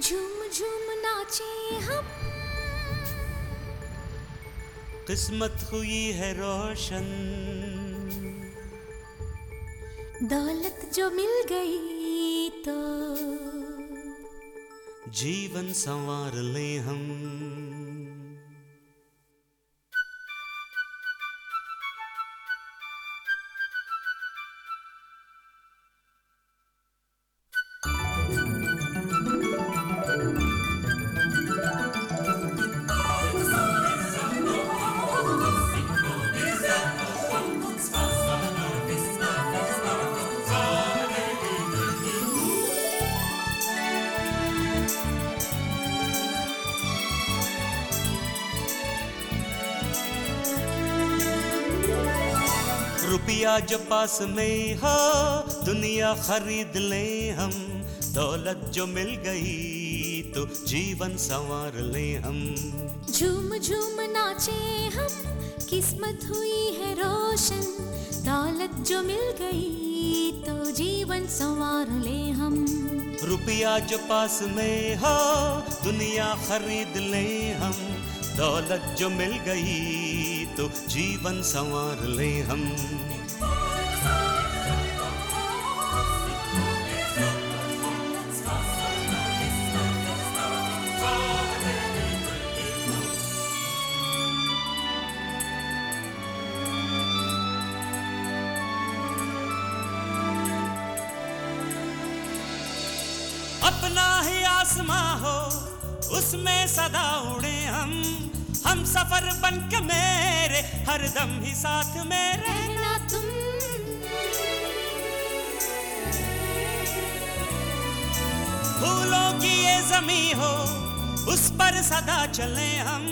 झूम झूम नाचे हम। किस्मत हुई है रोशन। दौलत जो मिल गई तो। जीवन संवार ले हम। रुपया जो पास में हो दुनिया खरीद ले हम। दौलत जो मिल गई तो जीवन संवार ले हम। झूम झूम नाचे हम किस्मत हुई है रोशन। दौलत जो मिल गई तो जीवन संवार ले हम। रुपया जो पास में हो दुनिया खरीद ले हम। दौलत जो मिल गई तो जीवन संवार ले हम। अपना ही आसमां हो उसमें सदा उड़े हम हम सफ़र बन के मेरे हरदम ही साथ में रहना तुम। फूलों की ये जमी हो, उस पर सदा चले हम।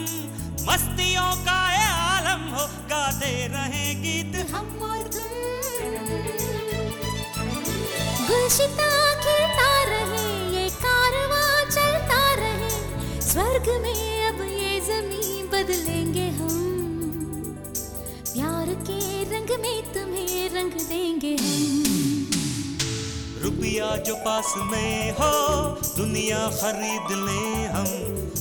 मस्तियों का ये आलम हो, गाते रहे गीत। हम और तुम। गुलशिता रंग देंगे हम। रुपया जो पास में हो दुनिया खरीद ले हम।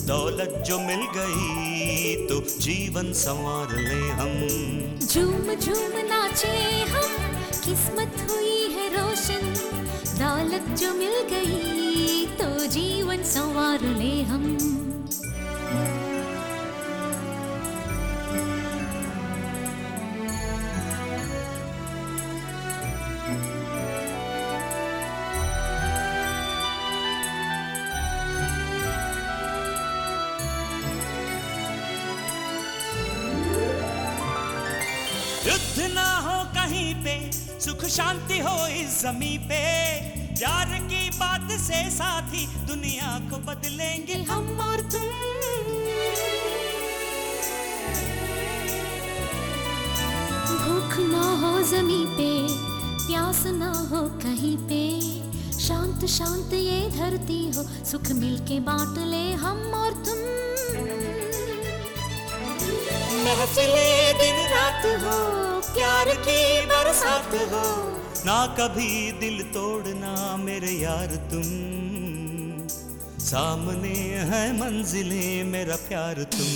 दौलत जो मिल गई तो जीवन संवार ले हम। झूम झूम नाचे हम किस्मत हुई है रोशन। दौलत जो मिल गई तो जीवन संवार ले युद्ध ना हो कहीं पे सुख शांति हो इस जमी पे। प्यार की बात से साथी दुनिया को बदलेंगे हम और तुम। भूख ना हो जमी पे प्यास ना हो कहीं पे। शांत शांत ये धरती हो सुख मिलके बांट ले हम और तुम। महफिले दिन रात हो प्यार की बरसात हो। ना कभी दिल तोड़ना मेरे यार तुम। सामने है मंजिलें मेरा प्यार तुम।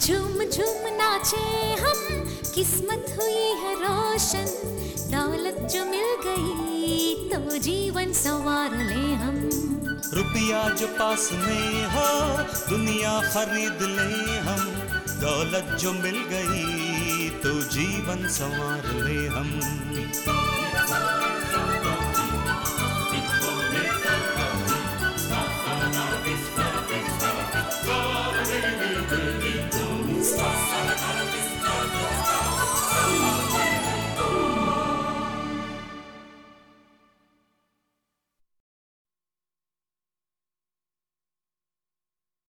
झूम झूम नाचे हम किस्मत हुई है रोशन। दौलत जो मिल गई तो जीवन संवार ले हम। रुपया जो पास में हो दुनिया खरीद ले हम। दौलत जो मिल गई तो जीवन संवार ले हम।